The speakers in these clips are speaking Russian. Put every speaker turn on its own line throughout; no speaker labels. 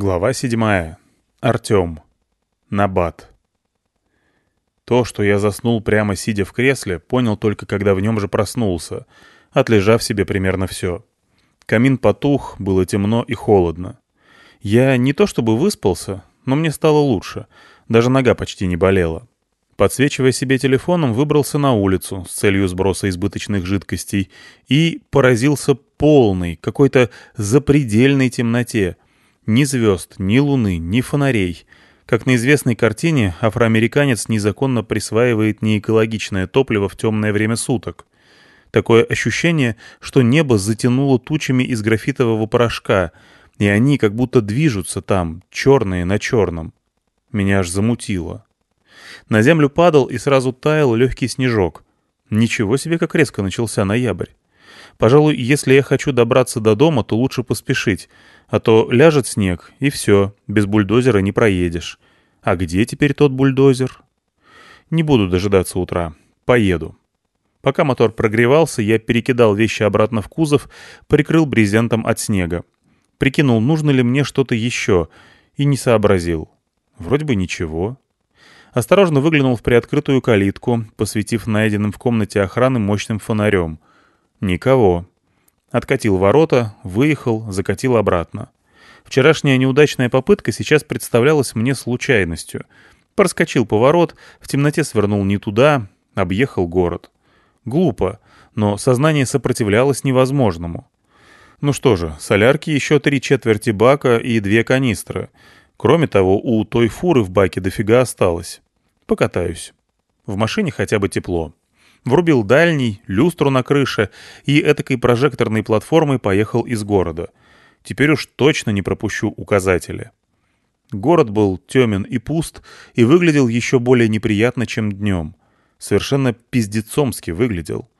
Глава седьмая. Артем. Набат. То, что я заснул прямо сидя в кресле, понял только когда в нем же проснулся, отлежав себе примерно все. Камин потух, было темно и холодно. Я не то чтобы выспался, но мне стало лучше, даже нога почти не болела. Подсвечивая себе телефоном, выбрался на улицу с целью сброса избыточных жидкостей и поразился полной, какой-то запредельной темноте — ни звезд, ни луны, ни фонарей. Как на известной картине, афроамериканец незаконно присваивает неэкологичное топливо в темное время суток. Такое ощущение, что небо затянуло тучами из графитового порошка, и они как будто движутся там, черные на черном. Меня аж замутило. На землю падал и сразу таял легкий снежок. Ничего себе, как резко начался ноябрь. Пожалуй, если я хочу добраться до дома, то лучше поспешить, а то ляжет снег, и все, без бульдозера не проедешь. А где теперь тот бульдозер? Не буду дожидаться утра. Поеду. Пока мотор прогревался, я перекидал вещи обратно в кузов, прикрыл брезентом от снега. Прикинул, нужно ли мне что-то еще, и не сообразил. Вроде бы ничего. Осторожно выглянул в приоткрытую калитку, посветив найденным в комнате охраны мощным фонарем. Никого. Откатил ворота, выехал, закатил обратно. Вчерашняя неудачная попытка сейчас представлялась мне случайностью. Проскочил поворот, в темноте свернул не туда, объехал город. Глупо, но сознание сопротивлялось невозможному. Ну что же, солярки еще три четверти бака и две канистры. Кроме того, у той фуры в баке дофига осталось. Покатаюсь. В машине хотя бы тепло. Врубил дальний, люстру на крыше и этакой прожекторной платформой поехал из города. Теперь уж точно не пропущу указатели. Город был темен и пуст и выглядел еще более неприятно, чем днем. Совершенно пиздецомски выглядел.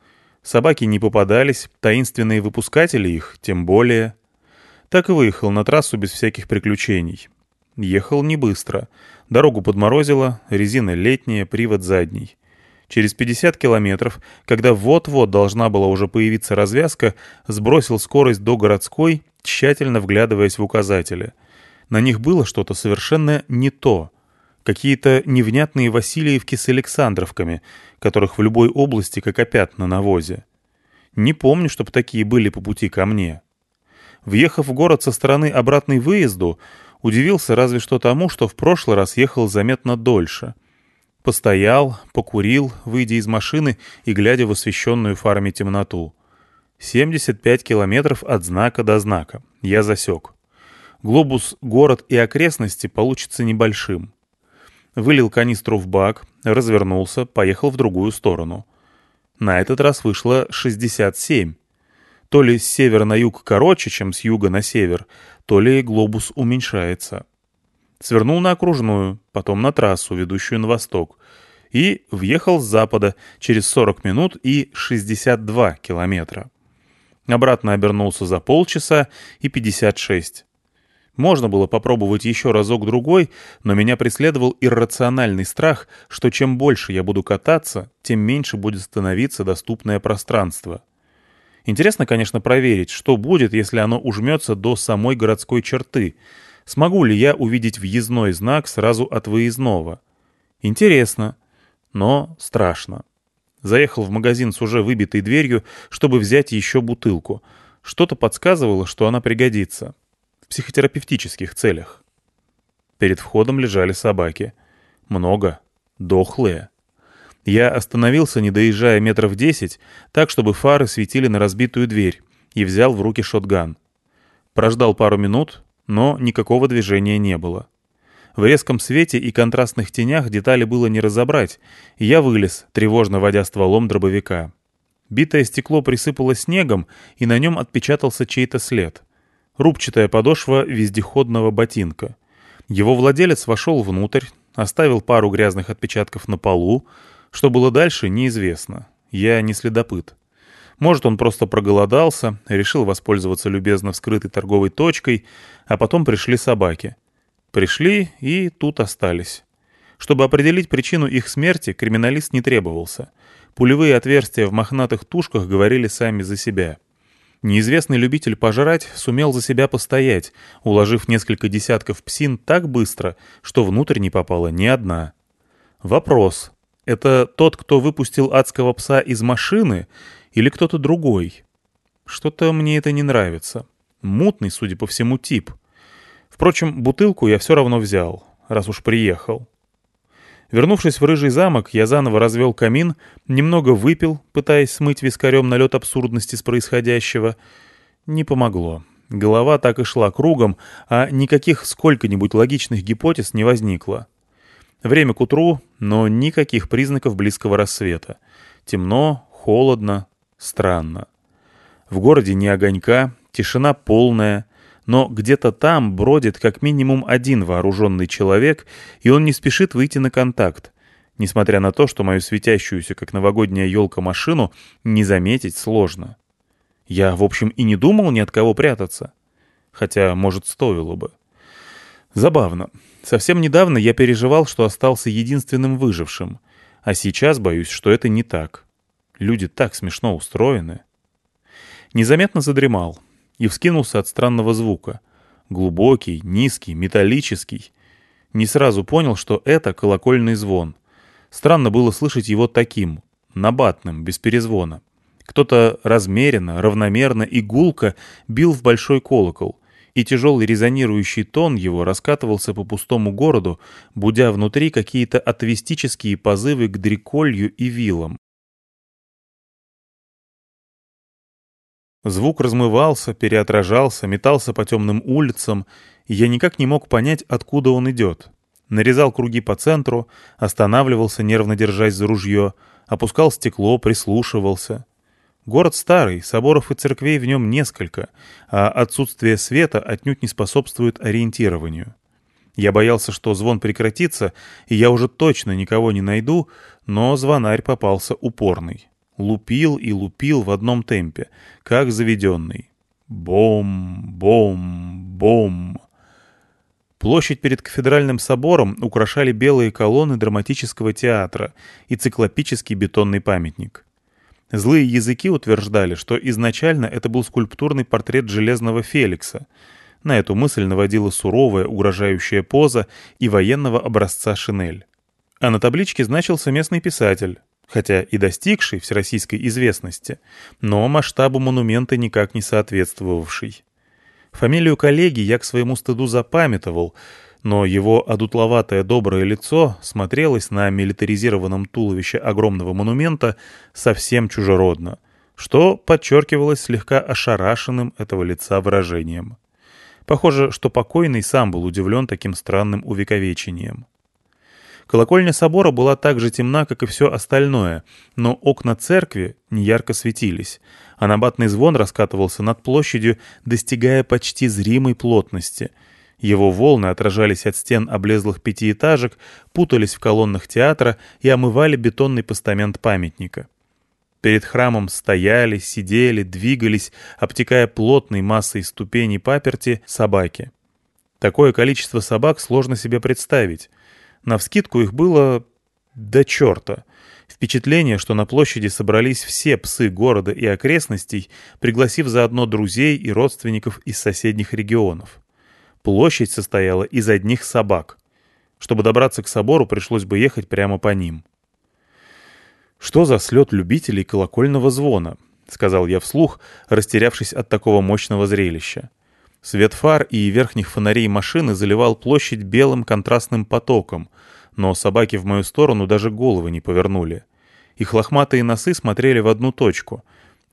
Собаки не попадались, таинственные выпускатели их тем более. Так и выехал на трассу без всяких приключений. Ехал не быстро. Дорогу подморозило, резина летняя, привод задний. Через 50 километров, когда вот-вот должна была уже появиться развязка, сбросил скорость до городской, тщательно вглядываясь в указатели. На них было что-то совершенно не то. Какие-то невнятные Васильевки с Александровками, которых в любой области как опят на навозе. Не помню, чтобы такие были по пути ко мне. Въехав в город со стороны обратной выезду, удивился разве что тому, что в прошлый раз ехал заметно дольше — Постоял, покурил, выйдя из машины и глядя в освещенную фарами темноту. 75 километров от знака до знака. Я засек. Глобус, город и окрестности получится небольшим. Вылил канистру в бак, развернулся, поехал в другую сторону. На этот раз вышло 67. То ли с севера на юг короче, чем с юга на север, то ли глобус уменьшается. Свернул на окружную, потом на трассу, ведущую на восток, и въехал с запада через 40 минут и 62 километра. Обратно обернулся за полчаса и 56. Можно было попробовать еще разок-другой, но меня преследовал иррациональный страх, что чем больше я буду кататься, тем меньше будет становиться доступное пространство. Интересно, конечно, проверить, что будет, если оно ужмется до самой городской черты — Смогу ли я увидеть въездной знак сразу от выездного? Интересно, но страшно. Заехал в магазин с уже выбитой дверью, чтобы взять еще бутылку. Что-то подсказывало, что она пригодится. В психотерапевтических целях. Перед входом лежали собаки. Много. Дохлые. Я остановился, не доезжая метров десять, так, чтобы фары светили на разбитую дверь, и взял в руки шотган. Прождал пару минут, но никакого движения не было. В резком свете и контрастных тенях детали было не разобрать, и я вылез, тревожно водя стволом дробовика. Битое стекло присыпало снегом, и на нем отпечатался чей-то след. Рубчатая подошва вездеходного ботинка. Его владелец вошел внутрь, оставил пару грязных отпечатков на полу. Что было дальше, неизвестно. Я не следопыт. Может, он просто проголодался, решил воспользоваться любезно вскрытой торговой точкой, а потом пришли собаки. Пришли и тут остались. Чтобы определить причину их смерти, криминалист не требовался. Пулевые отверстия в мохнатых тушках говорили сами за себя. Неизвестный любитель пожрать сумел за себя постоять, уложив несколько десятков псин так быстро, что внутрь не попала ни одна. Вопрос. Это тот, кто выпустил адского пса из машины, или кто-то другой? Что-то мне это не нравится. Мутный, судя по всему, тип. Впрочем, бутылку я все равно взял, раз уж приехал. Вернувшись в Рыжий замок, я заново развел камин, немного выпил, пытаясь смыть вискарем налет абсурдности с происходящего. Не помогло. Голова так и шла кругом, а никаких сколько-нибудь логичных гипотез не возникло. Время к утру, но никаких признаков близкого рассвета. Темно, холодно, странно. В городе ни огонька, тишина полная, но где-то там бродит как минимум один вооруженный человек, и он не спешит выйти на контакт, несмотря на то, что мою светящуюся, как новогодняя елка, машину не заметить сложно. Я, в общем, и не думал ни от кого прятаться. Хотя, может, стоило бы. Забавно. Совсем недавно я переживал, что остался единственным выжившим, а сейчас боюсь, что это не так. Люди так смешно устроены. Незаметно задремал и вскинулся от странного звука. Глубокий, низкий, металлический. Не сразу понял, что это колокольный звон. Странно было слышать его таким, набатным, без перезвона. Кто-то размеренно, равномерно и гулко бил в большой колокол, и тяжелый резонирующий тон его раскатывался по пустому городу, будя внутри какие-то атовистические позывы к дреколью и вилам. Звук размывался, переотражался, метался по темным улицам, и я никак не мог понять, откуда он идет. Нарезал круги по центру, останавливался, нервно держась за ружье, опускал стекло, прислушивался. Город старый, соборов и церквей в нем несколько, а отсутствие света отнюдь не способствует ориентированию. Я боялся, что звон прекратится, и я уже точно никого не найду, но звонарь попался упорный лупил и лупил в одном темпе, как заведенный. Бом, бом, бом. Площадь перед кафедральным собором украшали белые колонны драматического театра и циклопический бетонный памятник. Злые языки утверждали, что изначально это был скульптурный портрет Железного Феликса. На эту мысль наводила суровая, угрожающая поза и военного образца шинель. А на табличке значился местный писатель, хотя и достигший всероссийской известности, но масштабу монумента никак не соответствовавший. Фамилию коллеги я к своему стыду запамятовал, но его одутловатое доброе лицо смотрелось на милитаризированном туловище огромного монумента совсем чужеродно, что подчеркивалось слегка ошарашенным этого лица выражением. Похоже, что покойный сам был удивлен таким странным увековечением. Колокольня собора была так же темна, как и все остальное, но окна церкви неярко светились, а набатный звон раскатывался над площадью, достигая почти зримой плотности. Его волны отражались от стен облезлых пятиэтажек, путались в колоннах театра и омывали бетонный постамент памятника. Перед храмом стояли, сидели, двигались, обтекая плотной массой ступеней паперти собаки. Такое количество собак сложно себе представить. Навскидку их было до черта. Впечатление, что на площади собрались все псы города и окрестностей, пригласив заодно друзей и родственников из соседних регионов. Площадь состояла из одних собак. Чтобы добраться к собору, пришлось бы ехать прямо по ним. «Что за слет любителей колокольного звона?» — сказал я вслух, растерявшись от такого мощного зрелища. Свет фар и верхних фонарей машины заливал площадь белым контрастным потоком, но собаки в мою сторону даже головы не повернули. Их лохматые носы смотрели в одну точку.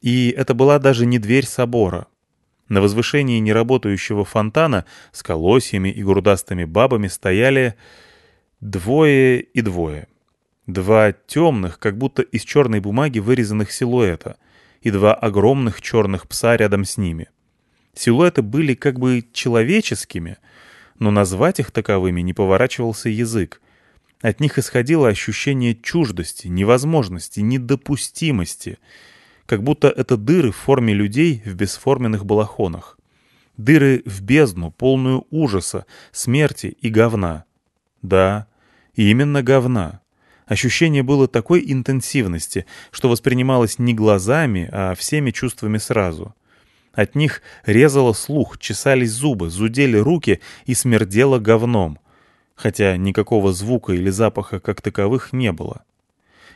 И это была даже не дверь собора. На возвышении неработающего фонтана с колосьями и грудастыми бабами стояли двое и двое. Два темных, как будто из черной бумаги вырезанных силуэта, и два огромных черных пса рядом с ними. Силуэты были как бы человеческими, но назвать их таковыми не поворачивался язык. От них исходило ощущение чуждости, невозможности, недопустимости, как будто это дыры в форме людей в бесформенных балахонах. Дыры в бездну, полную ужаса, смерти и говна. Да, именно говна. Ощущение было такой интенсивности, что воспринималось не глазами, а всеми чувствами сразу — От них резало слух, чесались зубы, зудели руки и смердело говном. Хотя никакого звука или запаха как таковых не было.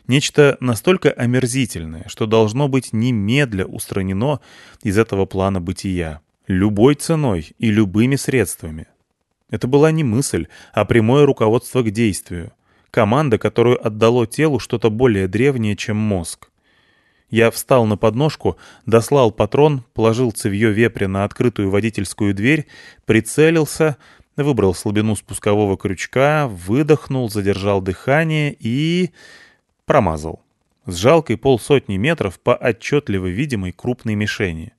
Нечто настолько омерзительное, что должно быть немедля устранено из этого плана бытия. Любой ценой и любыми средствами. Это была не мысль, а прямое руководство к действию. Команда, которую отдало телу что-то более древнее, чем мозг. Я встал на подножку, дослал патрон, положил цевье вепря на открытую водительскую дверь, прицелился, выбрал слабину спускового крючка, выдохнул, задержал дыхание и... промазал. С жалкой полсотни метров по отчетливо видимой крупной мишени.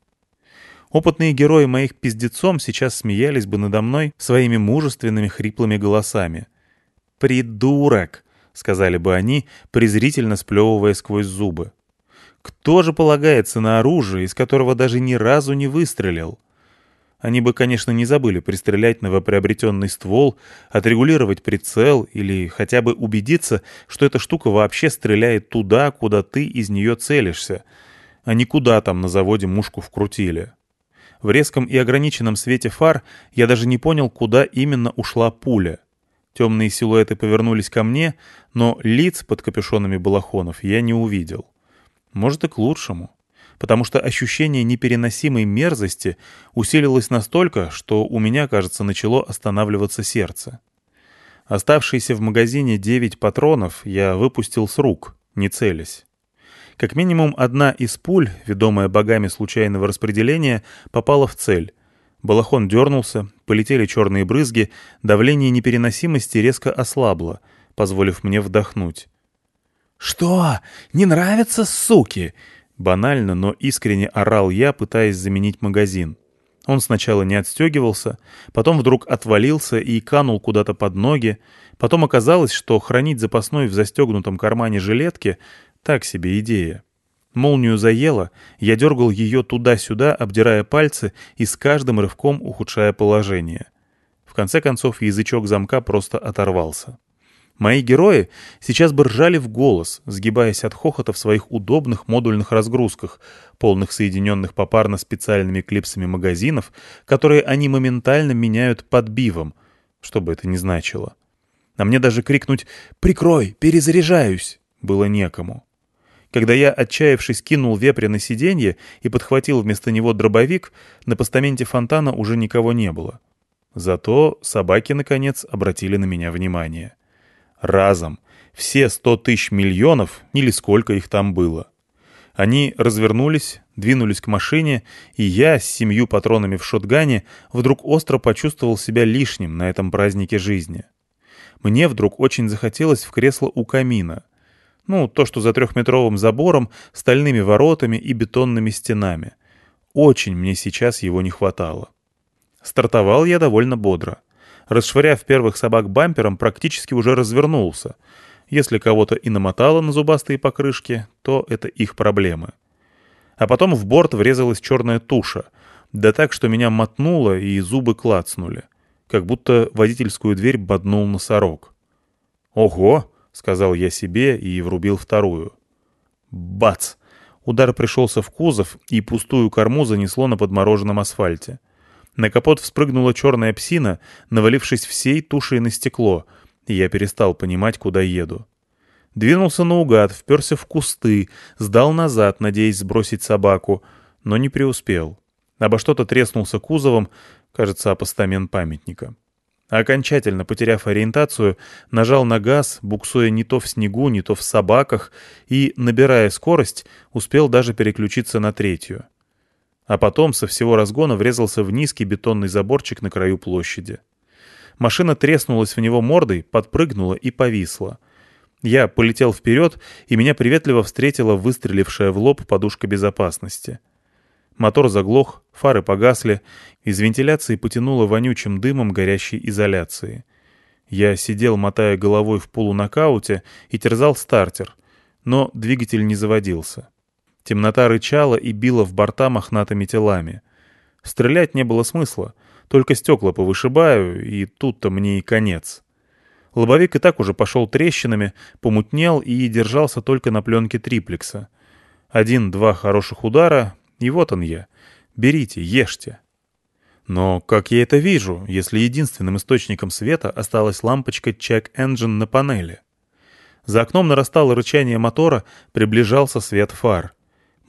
Опытные герои моих пиздецом сейчас смеялись бы надо мной своими мужественными хриплыми голосами. «Придурок!» — сказали бы они, презрительно сплевывая сквозь зубы. Кто же полагается на оружие, из которого даже ни разу не выстрелил? Они бы, конечно, не забыли пристрелять новоприобретенный ствол, отрегулировать прицел или хотя бы убедиться, что эта штука вообще стреляет туда, куда ты из нее целишься, а не куда там на заводе мушку вкрутили. В резком и ограниченном свете фар я даже не понял, куда именно ушла пуля. Темные силуэты повернулись ко мне, но лиц под капюшонами балахонов я не увидел. Может и к лучшему. Потому что ощущение непереносимой мерзости усилилось настолько, что у меня, кажется, начало останавливаться сердце. Оставшиеся в магазине девять патронов я выпустил с рук, не целясь. Как минимум одна из пуль, ведомая богами случайного распределения, попала в цель. Балахон дернулся, полетели черные брызги, давление непереносимости резко ослабло, позволив мне вдохнуть.
«Что? Не нравится, суки?»
Банально, но искренне орал я, пытаясь заменить магазин. Он сначала не отстегивался, потом вдруг отвалился и канул куда-то под ноги. Потом оказалось, что хранить запасной в застегнутом кармане жилетки — так себе идея. Молнию заело, я дергал ее туда-сюда, обдирая пальцы и с каждым рывком ухудшая положение. В конце концов язычок замка просто оторвался. Мои герои сейчас бы ржали в голос, сгибаясь от хохота в своих удобных модульных разгрузках, полных соединенных попарно специальными клипсами магазинов, которые они моментально меняют под бивом, что бы это ни значило. А мне даже крикнуть «Прикрой! Перезаряжаюсь!» было некому. Когда я, отчаявшись, кинул вепря на сиденье и подхватил вместо него дробовик, на постаменте фонтана уже никого не было. Зато собаки, наконец, обратили на меня внимание. Разом. Все сто тысяч миллионов, или сколько их там было. Они развернулись, двинулись к машине, и я с семью патронами в шотгане вдруг остро почувствовал себя лишним на этом празднике жизни. Мне вдруг очень захотелось в кресло у камина. Ну, то, что за трехметровым забором, стальными воротами и бетонными стенами. Очень мне сейчас его не хватало. Стартовал я довольно бодро расшвыряв первых собак бампером, практически уже развернулся. Если кого-то и намотало на зубастые покрышки, то это их проблемы. А потом в борт врезалась черная туша, да так, что меня мотнуло и зубы клацнули, как будто водительскую дверь боднул носорог. «Ого!» — сказал я себе и врубил вторую. Бац! Удар пришелся в кузов, и пустую корму занесло на подмороженном асфальте. На капот вспрыгнула черная псина, навалившись всей тушей на стекло, и я перестал понимать, куда еду. Двинулся наугад, вперся в кусты, сдал назад, надеясь сбросить собаку, но не преуспел. Обо что-то треснулся кузовом, кажется, о памятника. Окончательно потеряв ориентацию, нажал на газ, буксуя не то в снегу, не то в собаках, и, набирая скорость, успел даже переключиться на третью а потом со всего разгона врезался в низкий бетонный заборчик на краю площади. Машина треснулась в него мордой, подпрыгнула и повисла. Я полетел вперед, и меня приветливо встретила выстрелившая в лоб подушка безопасности. Мотор заглох, фары погасли, из вентиляции потянуло вонючим дымом горящей изоляции. Я сидел, мотая головой в полунокауте, и терзал стартер, но двигатель не заводился. Темнота рычала и била в борта мохнатыми телами. Стрелять не было смысла, только стекла повышибаю, и тут-то мне и конец. Лобовик и так уже пошел трещинами, помутнел и держался только на пленке триплекса. Один-два хороших удара, и вот он я. Берите, ешьте. Но как я это вижу, если единственным источником света осталась лампочка Check Engine на панели? За окном нарастало рычание мотора, приближался свет фар.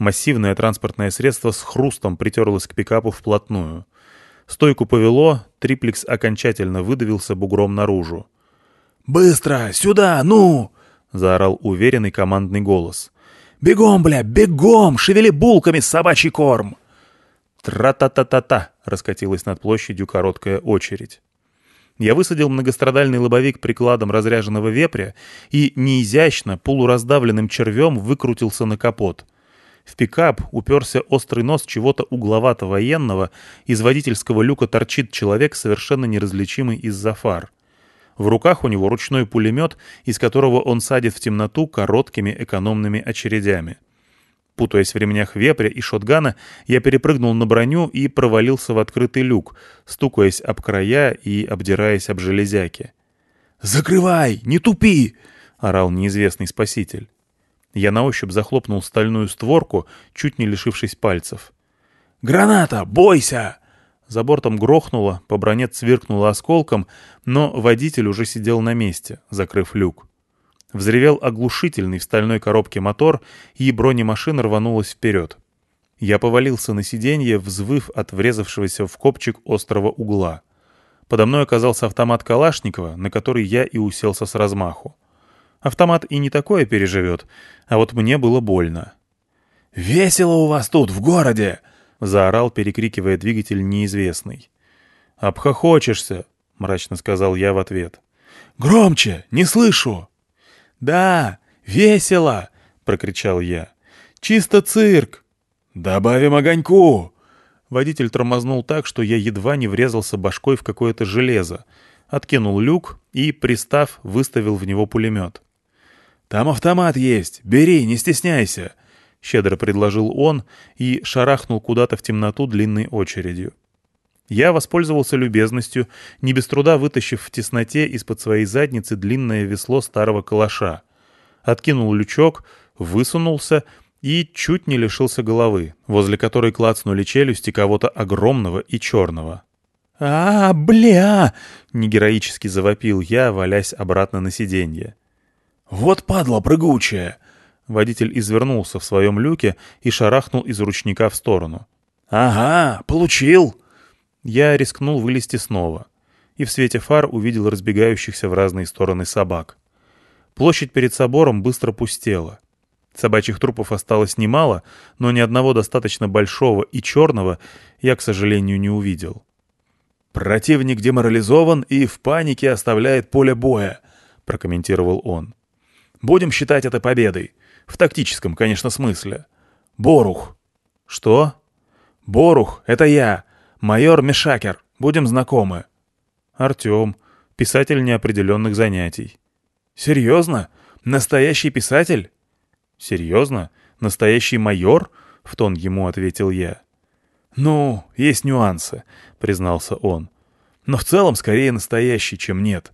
Массивное транспортное средство с хрустом притерлось к пикапу вплотную. Стойку повело, триплекс окончательно выдавился бугром наружу.
«Быстро! Сюда! Ну!» — заорал уверенный командный голос. «Бегом, бля, бегом! Шевели булками, собачий корм!»
«Тра-та-та-та-та!» — раскатилась над площадью короткая очередь. Я высадил многострадальный лобовик прикладом разряженного вепря и неизящно, полураздавленным червем выкрутился на капот. В пикап уперся острый нос чего-то угловато-военного, из водительского люка торчит человек, совершенно неразличимый из-за фар. В руках у него ручной пулемет, из которого он садит в темноту короткими экономными очередями. Путаясь в ремнях вепря и шотгана, я перепрыгнул на броню и провалился в открытый люк, стукаясь об края и обдираясь об железяки.
«Закрывай! Не тупи!» — орал неизвестный спаситель.
Я на ощупь захлопнул стальную створку, чуть не лишившись пальцев.
«Граната! Бойся!»
За бортом грохнуло, по броне цвиркнуло осколком, но водитель уже сидел на месте, закрыв люк. Взревел оглушительный в стальной коробке мотор, и бронемашина рванулась вперед. Я повалился на сиденье, взвыв от врезавшегося в копчик острого угла. Подо мной оказался автомат Калашникова, на который я и уселся с размаху. Автомат и не такое переживет, а вот мне было больно.
«Весело у вас тут, в городе!»
— заорал, перекрикивая двигатель неизвестный. «Обхохочешься!» — мрачно сказал я в ответ.
«Громче! Не слышу!»
«Да, весело!» — прокричал я. «Чисто цирк!»
«Добавим огоньку!»
Водитель тормознул так, что я едва не врезался башкой в какое-то железо, откинул люк и, пристав, выставил в него пулемет.
«Там автомат есть, бери, не стесняйся!»
— щедро предложил он и шарахнул куда-то в темноту длинной очередью. Я воспользовался любезностью, не без труда вытащив в тесноте из-под своей задницы длинное весло старого калаша. Откинул лючок, высунулся и чуть не лишился головы, возле которой клацнули челюсти кого-то огромного и черного.
«А, бля!»
— негероически завопил я, валясь обратно на сиденье.
«Вот падла прыгучая!»
Водитель извернулся в своем люке и шарахнул из ручника в сторону.
«Ага, получил!»
Я рискнул вылезти снова, и в свете фар увидел разбегающихся в разные стороны собак. Площадь перед собором быстро пустела. Собачьих трупов осталось немало, но ни одного достаточно большого и черного я, к сожалению, не увидел.
«Противник деморализован и в панике оставляет поле боя», — прокомментировал он. «Будем считать это победой. В тактическом, конечно, смысле. Борух».
«Что?»
«Борух — это я. «Майор Мешакер, будем знакомы».
«Артем, писатель неопределенных занятий».
«Серьезно? Настоящий писатель?»
«Серьезно? Настоящий майор?» — в тон ему ответил я.
«Ну, есть нюансы», — признался он. «Но в целом скорее настоящий, чем нет».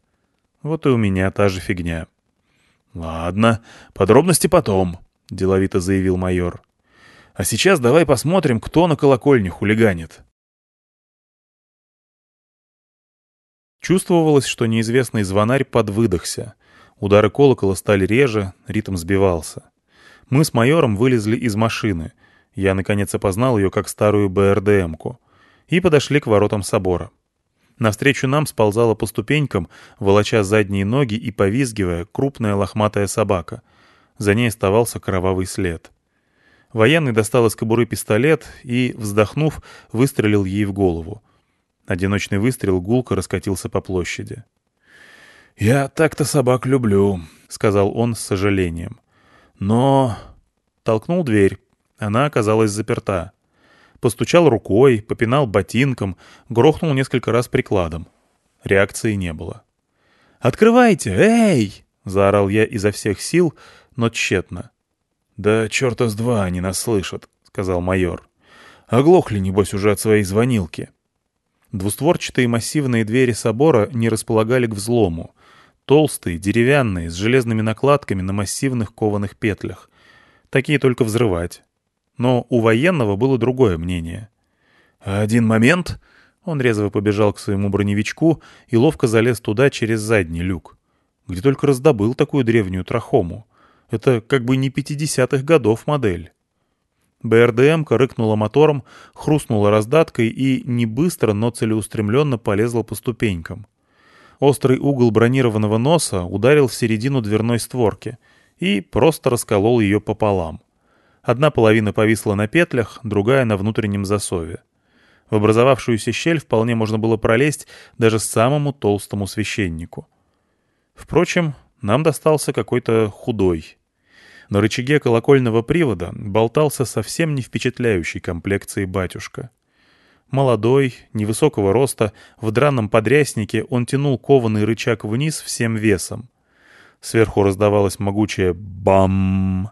«Вот и у меня та же фигня».
«Ладно, подробности потом», — деловито заявил майор. «А сейчас давай посмотрим, кто на колокольне хулиганит».
Чувствовалось, что неизвестный звонарь подвыдохся. Удары колокола стали реже, ритм сбивался. Мы с майором вылезли из машины. Я, наконец, опознал ее как старую БРДМку. И подошли к воротам собора. Навстречу нам сползала по ступенькам, волоча задние ноги и повизгивая, крупная лохматая собака. За ней оставался кровавый след. Военный достал из кобуры пистолет и, вздохнув, выстрелил ей в голову. Одиночный выстрел гулко раскатился по площади.
«Я так-то собак люблю», — сказал он с сожалением. «Но...»
Толкнул дверь. Она оказалась заперта. Постучал рукой, попинал ботинком, грохнул несколько раз прикладом. Реакции не было.
«Открывайте! Эй!»
— заорал я изо всех сил, но тщетно.
«Да черта с два они нас слышат», — сказал майор. «Оглохли, небось, уже от своей звонилки».
Двустворчатые массивные двери собора не располагали к взлому. Толстые, деревянные, с железными накладками на массивных кованых петлях. Такие только взрывать. Но у военного было другое мнение.
«Один момент!» Он резво побежал к своему броневичку и ловко залез туда через задний люк. Где только раздобыл такую древнюю трахому. Это как бы не 50-х годов модель. БРДМ-ка рыкнула мотором, хрустнула раздаткой и не быстро, но целеустремленно полезла по ступенькам. Острый угол бронированного носа ударил в середину дверной створки и просто расколол ее пополам. Одна половина повисла на петлях, другая — на внутреннем засове. В образовавшуюся щель вполне можно было пролезть даже самому толстому священнику. Впрочем, нам достался какой-то худой. На рычаге колокольного привода болтался совсем не впечатляющий комплекции батюшка. Молодой, невысокого роста, в драном подряснике он тянул кованый рычаг вниз всем весом. Сверху раздавалось могучее «бам!».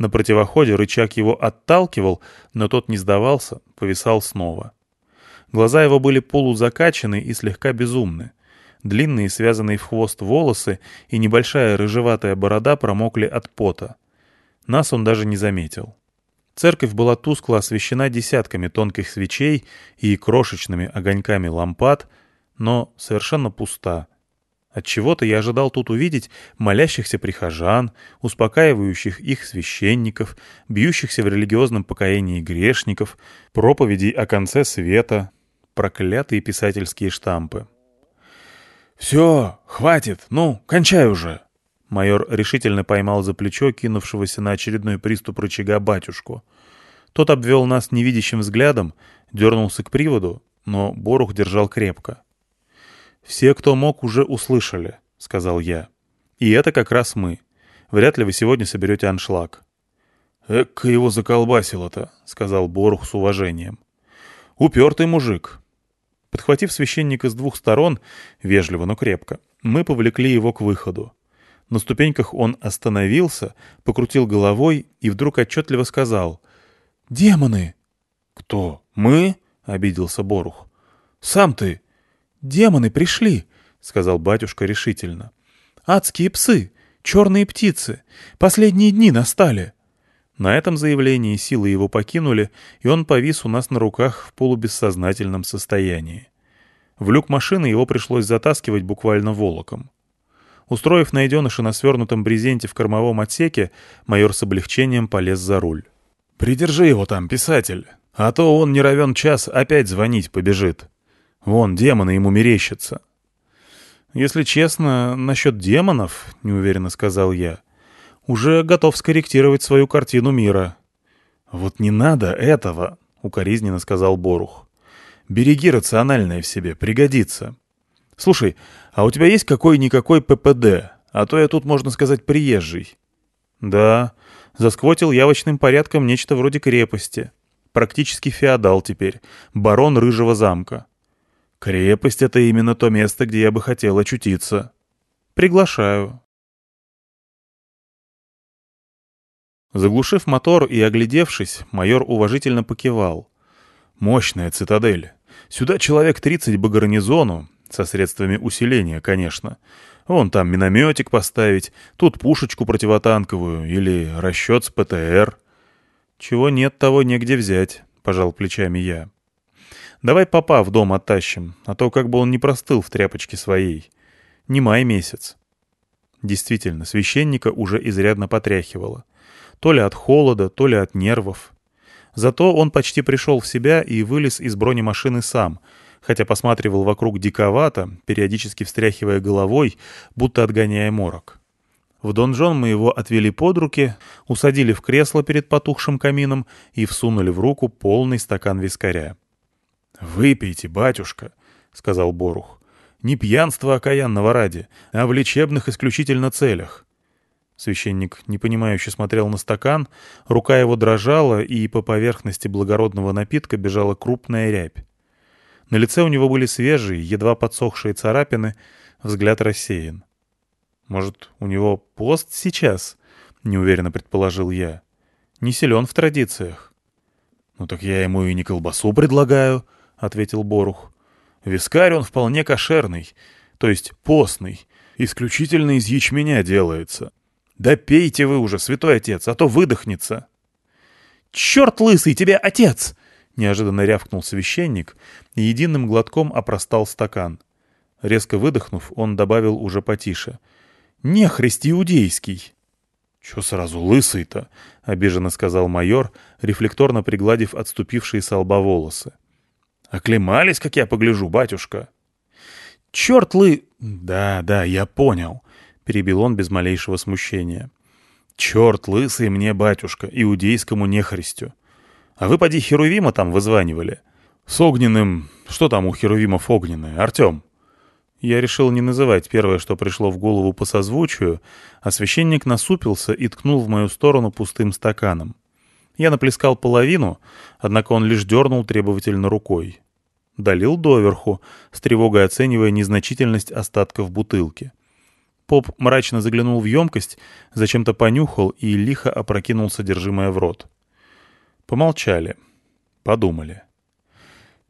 На противоходе рычаг его отталкивал, но тот не сдавался, повисал снова. Глаза его были полузакачаны и слегка безумны. Длинные, связанные в хвост волосы и небольшая рыжеватая борода промокли от пота. Нас он даже не заметил. Церковь была тускло освещена десятками тонких свечей и крошечными огоньками лампад, но совершенно пуста. Отчего-то я ожидал тут увидеть молящихся прихожан, успокаивающих их священников, бьющихся в религиозном покаянии грешников, проповедей о конце света, проклятые писательские штампы. «Все, хватит, ну, кончай уже!» Майор решительно поймал за плечо кинувшегося на очередной приступ рычага батюшку. Тот обвел нас невидящим взглядом, дернулся к приводу, но Борух держал крепко. «Все, кто мог, уже услышали», — сказал я. «И это как раз мы. Вряд ли вы сегодня соберете аншлаг». «Эк, его заколбасило-то», — сказал Борух с уважением. «Упертый мужик». Подхватив священника с двух сторон, вежливо, но крепко, мы повлекли его к выходу. На ступеньках он остановился, покрутил головой и вдруг отчетливо сказал «Демоны!» «Кто? Мы?» — обиделся Борух. «Сам ты!» «Демоны пришли!» — сказал батюшка решительно. «Адские псы! Черные птицы! Последние дни настали!» На этом заявлении силы его покинули, и он повис у нас на руках в полубессознательном состоянии. В люк машины его пришлось затаскивать буквально волоком. Устроив найденыша на свернутом брезенте в кормовом отсеке, майор с облегчением полез за руль. «Придержи его там, писатель, а то он не равен час опять звонить побежит. Вон, демоны ему мерещатся». «Если честно, насчет демонов, — неуверенно сказал я, — уже готов скорректировать свою картину мира». «Вот не надо этого, — укоризненно сказал Борух. «Береги рациональное в себе, пригодится». «Слушай, а у тебя есть какой-никакой ППД? А то я тут, можно сказать, приезжий». «Да, засквотил явочным порядком нечто вроде крепости. Практически феодал теперь, барон Рыжего замка». «Крепость — это именно то место, где я бы хотел очутиться». «Приглашаю». Заглушив мотор и оглядевшись, майор уважительно покивал. «Мощная цитадель. Сюда человек тридцать по гарнизону, со средствами усиления, конечно. Вон там минометик поставить, тут пушечку противотанковую или расчет с ПТР. Чего нет, того негде взять, пожал плечами я. Давай папа в дом оттащим, а то как бы он не простыл в тряпочке своей. Не май месяц. Действительно, священника уже изрядно потряхивало. То ли от холода, то ли от нервов. Зато он почти пришел в себя и вылез из бронемашины сам — хотя посматривал вокруг диковато, периодически встряхивая головой, будто отгоняя морок. В донжон мы его отвели под руки, усадили в кресло перед потухшим камином и всунули в руку полный стакан вискаря. «Выпейте, батюшка», — сказал Борух. «Не пьянство окаянного ради, а в лечебных исключительно целях». Священник непонимающе смотрел на стакан, рука его дрожала, и по поверхности благородного напитка бежала крупная рябь. На лице у него были свежие, едва подсохшие царапины, взгляд рассеян. «Может, у него пост сейчас?» — неуверенно предположил я. «Не силен в традициях». «Ну так я ему и не колбасу предлагаю», — ответил Борух. «Вискарь он вполне кошерный, то есть постный, исключительно из ячменя делается. Да пейте вы уже, святой отец, а то выдохнется».
«Черт лысый, тебе отец!»
— неожиданно рявкнул священник и единым глотком опростал стакан. Резко выдохнув, он добавил уже потише. «Нехрист иудейский!» «Чё сразу лысый-то?» — обиженно сказал майор, рефлекторно пригладив отступившие со лба волосы. «Оклемались, как я погляжу, батюшка!» «Черт лы...» «Да, да, я понял», — перебил он без малейшего смущения. «Черт лысый мне, батюшка, иудейскому нехристю. А вы, поди, Херувима там вызванивали. С огненным... Что там у Херувимов огненное, Артем?» Я решил не называть первое, что пришло в голову по созвучию, а священник насупился и ткнул в мою сторону пустым стаканом. Я наплескал половину, однако он лишь дернул требовательно рукой. Долил доверху, с тревогой оценивая незначительность остатков бутылки. Поп мрачно заглянул в емкость, зачем-то понюхал и лихо опрокинул содержимое в рот. Помолчали. Подумали.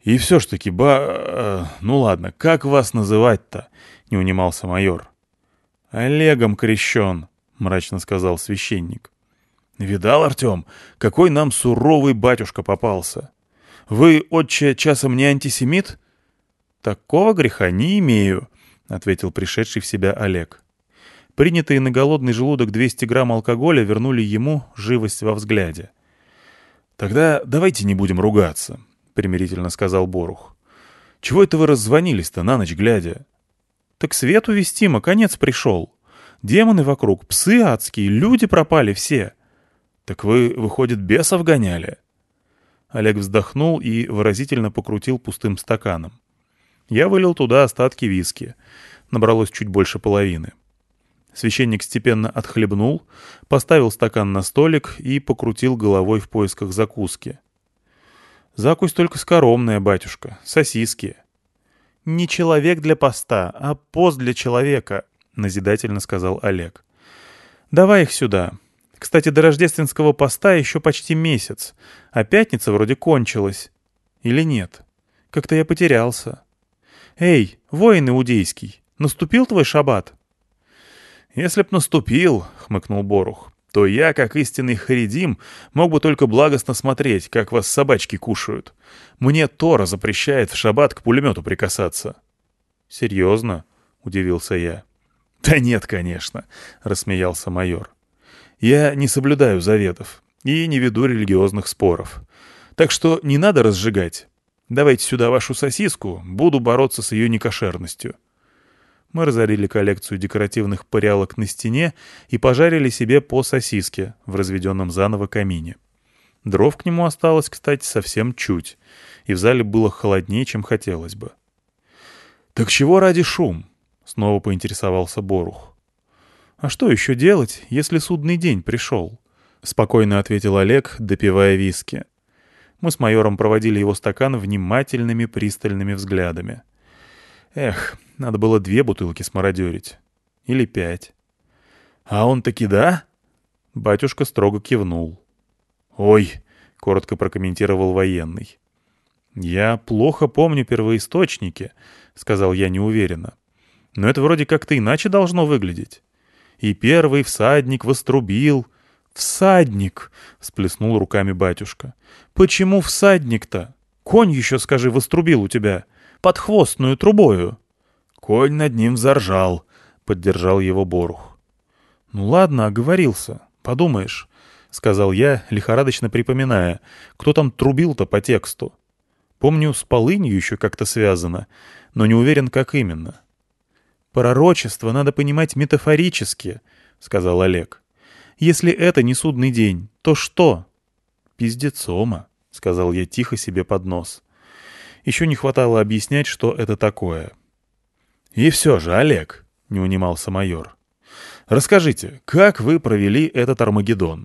«И все ж таки, ба... Э, ну ладно, как вас называть-то?» — не унимался майор. «Олегом крещен», — мрачно сказал священник. «Видал, Артем, какой нам суровый батюшка попался? Вы, отче, часом не антисемит?» «Такого греха не имею», — ответил пришедший в себя Олег. Принятые на голодный желудок 200 грамм алкоголя вернули ему живость во взгляде. «Тогда давайте не будем ругаться», — примирительно сказал Борух. «Чего это вы раззвонились-то на ночь глядя?» «Так свету вестимо, конец пришел. Демоны вокруг, псы адские, люди пропали все». «Так вы, выходит, бесов гоняли?» Олег вздохнул и выразительно покрутил пустым стаканом. Я вылил туда остатки виски. Набралось чуть больше половины. Священник степенно отхлебнул, поставил стакан на столик и покрутил головой в поисках закуски. Закусь только скоромная, батюшка, сосиски. Не человек для поста, а пост для человека, назидательно сказал Олег. Давай их сюда. Кстати, до рождественского поста еще почти месяц, а пятница вроде кончилась. Или нет? Как-то я потерялся. Эй, воин иудейский, наступил твой шаббат? Если б наступил, хмыкнул Борух, то я, как истинный харидим, мог бы только благостно смотреть, как вас собачки кушают. Мне Тора запрещает в шаббат к пулемету прикасаться». «Серьезно?» — удивился я. «Да нет, конечно», — рассмеялся майор. «Я не соблюдаю заветов и не веду религиозных споров. Так что не надо разжигать. Давайте сюда вашу сосиску, буду бороться с ее некошерностью». Мы разорили коллекцию декоративных парялок на стене и пожарили себе по сосиске в разведенном заново камине. Дров к нему осталось, кстати, совсем чуть, и в зале было холоднее, чем хотелось бы. «Так чего ради шум?» — снова поинтересовался Борух. «А что еще делать, если судный день пришел?» — спокойно ответил Олег, допивая виски. Мы с майором проводили его стакан внимательными пристальными взглядами. Эх, надо было две бутылки смародерить. Или пять. «А он таки да?» Батюшка строго кивнул. «Ой», — коротко прокомментировал военный. «Я плохо помню первоисточники», — сказал я неуверенно. «Но это вроде как-то иначе должно выглядеть. И первый всадник вострубил...» «Всадник!» — всплеснул руками батюшка. «Почему всадник-то? Конь еще, скажи, вострубил у тебя подхвостную трубою. Конь над ним заржал, — поддержал его Борух. — Ну ладно, оговорился. Подумаешь, — сказал я, лихорадочно припоминая, кто там трубил-то по тексту. Помню, с полынью еще как-то связано, но не уверен, как именно. «Пророчество надо понимать метафорически», — сказал Олег. «Если это не судный день, то что?» «Пиздецома», — сказал я тихо себе под нос. Еще не хватало объяснять, что это такое. «И все же, Олег», — не унимался майор, — «расскажите, как вы провели этот Армагеддон?